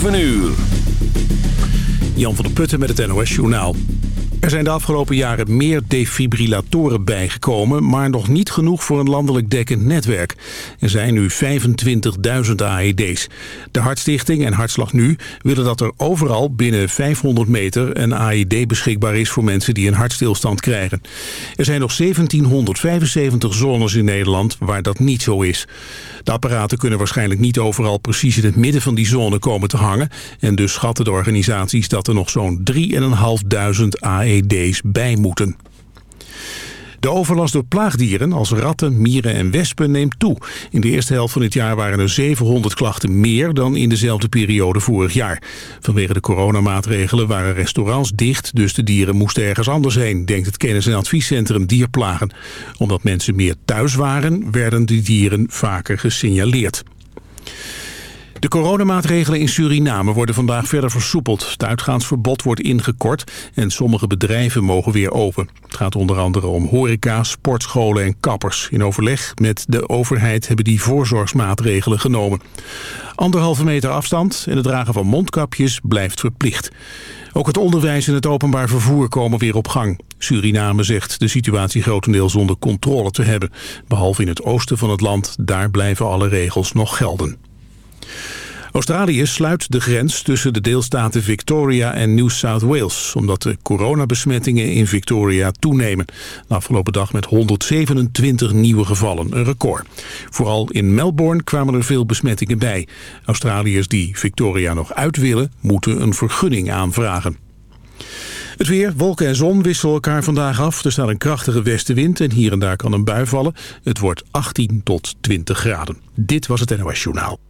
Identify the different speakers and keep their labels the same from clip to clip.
Speaker 1: 7 uur.
Speaker 2: Jan van der Putten met het NOS Journaal. Er zijn de afgelopen jaren meer defibrillatoren bijgekomen... maar nog niet genoeg voor een landelijk dekkend netwerk. Er zijn nu 25.000 AED's. De Hartstichting en Hartslag Nu willen dat er overal binnen 500 meter... een AED beschikbaar is voor mensen die een hartstilstand krijgen. Er zijn nog 1775 zones in Nederland waar dat niet zo is. De apparaten kunnen waarschijnlijk niet overal precies in het midden van die zone komen te hangen. En dus schatten de organisaties dat er nog zo'n 3.500 AED's bij moeten. De overlast door plaagdieren als ratten, mieren en wespen neemt toe. In de eerste helft van dit jaar waren er 700 klachten meer dan in dezelfde periode vorig jaar. Vanwege de coronamaatregelen waren restaurants dicht, dus de dieren moesten ergens anders heen, denkt het kennis- en adviescentrum Dierplagen. Omdat mensen meer thuis waren, werden de dieren vaker gesignaleerd. De coronamaatregelen in Suriname worden vandaag verder versoepeld. Het uitgaansverbod wordt ingekort en sommige bedrijven mogen weer open. Het gaat onder andere om horeca, sportscholen en kappers. In overleg met de overheid hebben die voorzorgsmaatregelen genomen. Anderhalve meter afstand en het dragen van mondkapjes blijft verplicht. Ook het onderwijs en het openbaar vervoer komen weer op gang. Suriname zegt de situatie grotendeels onder controle te hebben. Behalve in het oosten van het land, daar blijven alle regels nog gelden. Australië sluit de grens tussen de deelstaten Victoria en New South Wales... omdat de coronabesmettingen in Victoria toenemen. De afgelopen dag met 127 nieuwe gevallen, een record. Vooral in Melbourne kwamen er veel besmettingen bij. Australiërs die Victoria nog uit willen, moeten een vergunning aanvragen. Het weer, wolken en zon wisselen elkaar vandaag af. Er staat een krachtige westenwind en hier en daar kan een bui vallen. Het wordt 18 tot 20 graden. Dit was het NOS Journaal.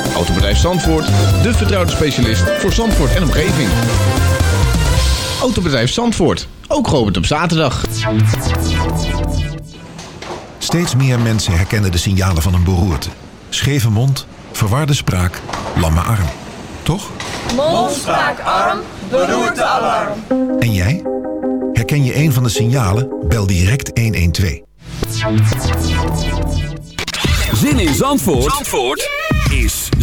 Speaker 3: Autobedrijf Zandvoort, de vertrouwde specialist voor Zandvoort en omgeving. Autobedrijf Zandvoort, ook geopend op zaterdag.
Speaker 4: Steeds meer mensen herkennen de signalen van een beroerte. Scheve mond, verwarde spraak, lamme arm. Toch?
Speaker 5: Mond, spraak, arm, beroerte, alarm.
Speaker 4: En jij? Herken je een van de signalen? Bel direct 112.
Speaker 1: Zin in Zandvoort, Zandvoort is